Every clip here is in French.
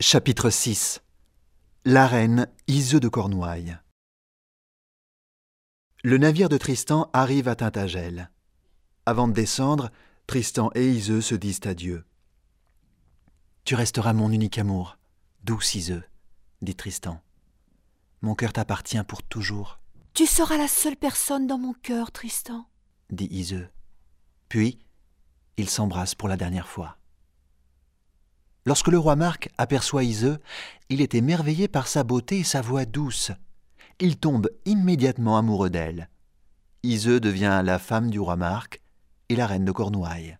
Chapitre 6 La reine Iseux de Cornouailles Le navire de Tristan arrive à Tintagel. Avant de descendre, Tristan et Iseux se disent adieu. Tu resteras mon unique amour, douce Iseux, dit Tristan. Mon cœur t'appartient pour toujours, Tu seras la seule personne dans mon cœur, Tristan. dit Iseux. Puis, ils s'embrassent pour la dernière fois. Lorsque le roi Marc aperçoit Iseux, il est émerveillé par sa beauté et sa voix douce. Il tombe immédiatement amoureux d'elle. Iseux devient la femme du roi Marc et la reine de Cornouailles.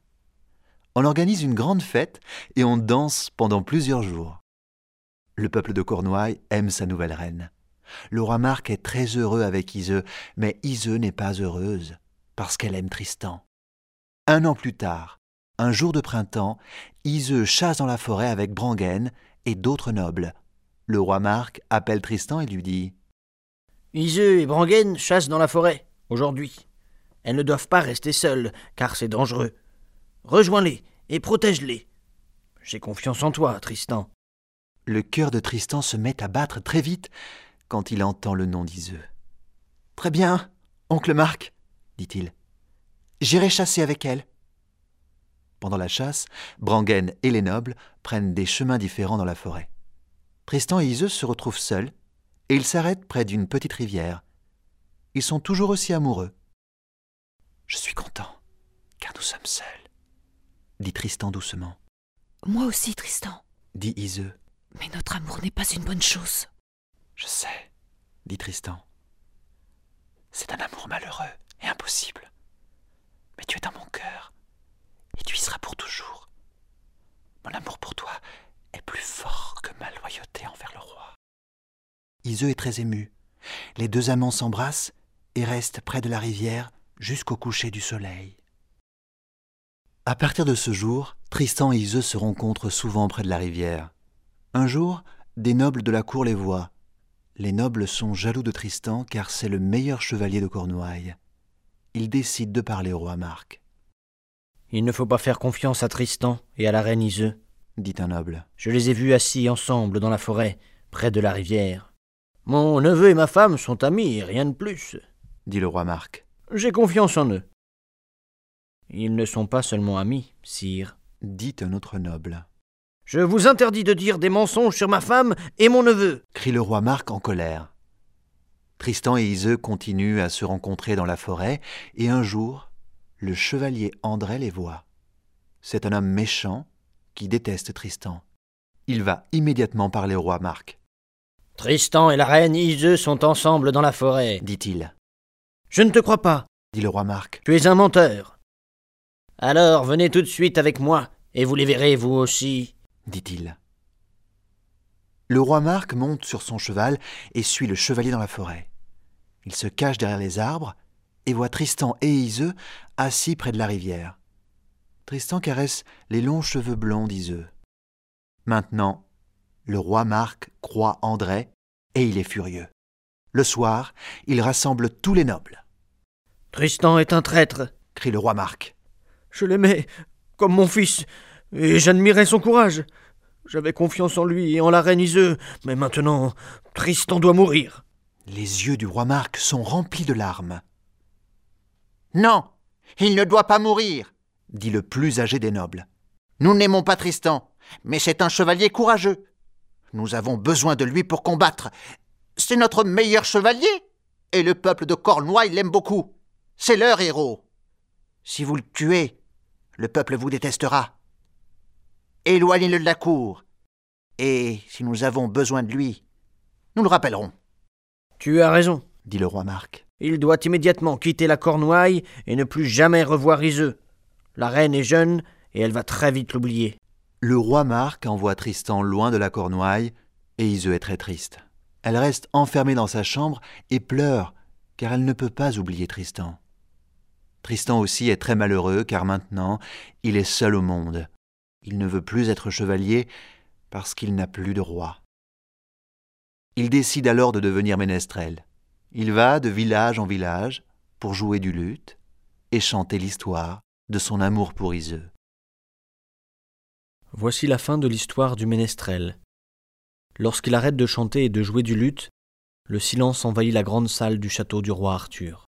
On organise une grande fête et on danse pendant plusieurs jours. Le peuple de Cornouailles aime sa nouvelle reine. Le roi Marc est très heureux avec Iseux, mais Iseux n'est pas heureuse parce qu'elle aime Tristan. Un an plus tard, un jour de printemps, Iseux chasse dans la forêt avec Brangaine et d'autres nobles. Le roi Marc appelle Tristan et lui dit Iseux et Brangaine chassent dans la forêt, aujourd'hui. Elles ne doivent pas rester seules, car c'est dangereux. Rejoins-les et protège-les. J'ai confiance en toi, Tristan. Le cœur de Tristan se met à battre très vite quand il entend le nom d'Iseux. Très bien, oncle Marc, dit-il. J'irai chasser avec elle. Pendant la chasse, Brangaine et les nobles prennent des chemins différents dans la forêt. Tristan et Iseux se retrouvent seuls et ils s'arrêtent près d'une petite rivière. Ils sont toujours aussi amoureux. Je suis content, car nous sommes seuls, dit Tristan doucement. Moi aussi, Tristan. Dit Iseux. Mais notre amour n'est pas une bonne chose. Je sais, dit Tristan. C'est un amour malheureux et impossible. Mais tu es dans mon cœur, et tu y seras pour toujours. Mon amour pour toi est plus fort que ma loyauté envers le roi. Iseux est très ému. Les deux amants s'embrassent et restent près de la rivière jusqu'au coucher du soleil. À partir de ce jour, Tristan et Iseux se rencontrent souvent près de la rivière. Un jour, des nobles de la cour les voient. Les nobles sont jaloux de Tristan car c'est le meilleur chevalier de Cornouailles. Ils décident de parler au roi Marc. Il ne faut pas faire confiance à Tristan et à la reine Iseux. dit un noble. Je les ai vus assis ensemble dans la forêt, près de la rivière. Mon neveu et ma femme sont amis, rien de plus. dit le roi Marc. J'ai confiance en eux. Ils ne sont pas seulement amis, sire. dit un autre noble. Je vous interdis de dire des mensonges sur ma femme et mon neveu. crie le roi Marc en colère. Tristan et Iseux continuent à se rencontrer dans la forêt, et un jour, le chevalier André les voit. C'est un homme méchant qui déteste Tristan. Il va immédiatement parler au roi Marc, Tristan et la reine Iseux sont ensemble dans la forêt. dit-il. Je ne te crois pas. Dit le roi Marc. Tu es un menteur. Alors venez tout de suite avec moi, et vous les verrez vous aussi. dit-il. Le roi Marc monte sur son cheval et suit le chevalier dans la forêt. Il se cache derrière les arbres et voit Tristan et Iseux assis près de la rivière. Tristan caresse les longs cheveux blonds d'Iseux. Maintenant, le roi Marc croit André et il est furieux. Le soir, il rassemble tous les nobles, Tristan est un traître. crie le roi Marc. Je l'aimais comme mon fils, et j'admirais son courage. J'avais confiance en lui et en la reine Iseux, mais maintenant, Tristan doit mourir. Les yeux du roi Marc sont remplis de larmes, Non, il ne doit pas mourir. dit le plus âgé des nobles. Nous n'aimons pas Tristan, mais c'est un chevalier courageux. Nous avons besoin de lui pour combattre. C'est notre meilleur chevalier, et le peuple de Cornouailles l'aime beaucoup. C'est leur héros. Si vous le tuez, le peuple vous détestera. Éloignez-le de la cour. Et si nous avons besoin de lui, nous le rappellerons. Tu as raison. dit le roi Marc. Il doit immédiatement quitter la Cornouaille et ne plus jamais revoir Iseux. La reine est jeune et elle va très vite l'oublier. Le roi Marc envoie Tristan loin de la Cornouaille, et Iseux est très triste. Elle reste enfermée dans sa chambre et pleure, car elle ne peut pas oublier Tristan. Tristan aussi est très malheureux, car maintenant il est seul au monde. Il ne veut plus être chevalier parce qu'il n'a plus de roi. Il décide alors de devenir ménestrel. Il va de village en village pour jouer du luth et chanter l'histoire de son amour pour Iseux. Voici la fin de l'histoire du ménestrel. Lorsqu'il arrête de chanter et de jouer du luth, le silence envahit la grande salle du château du roi Arthur.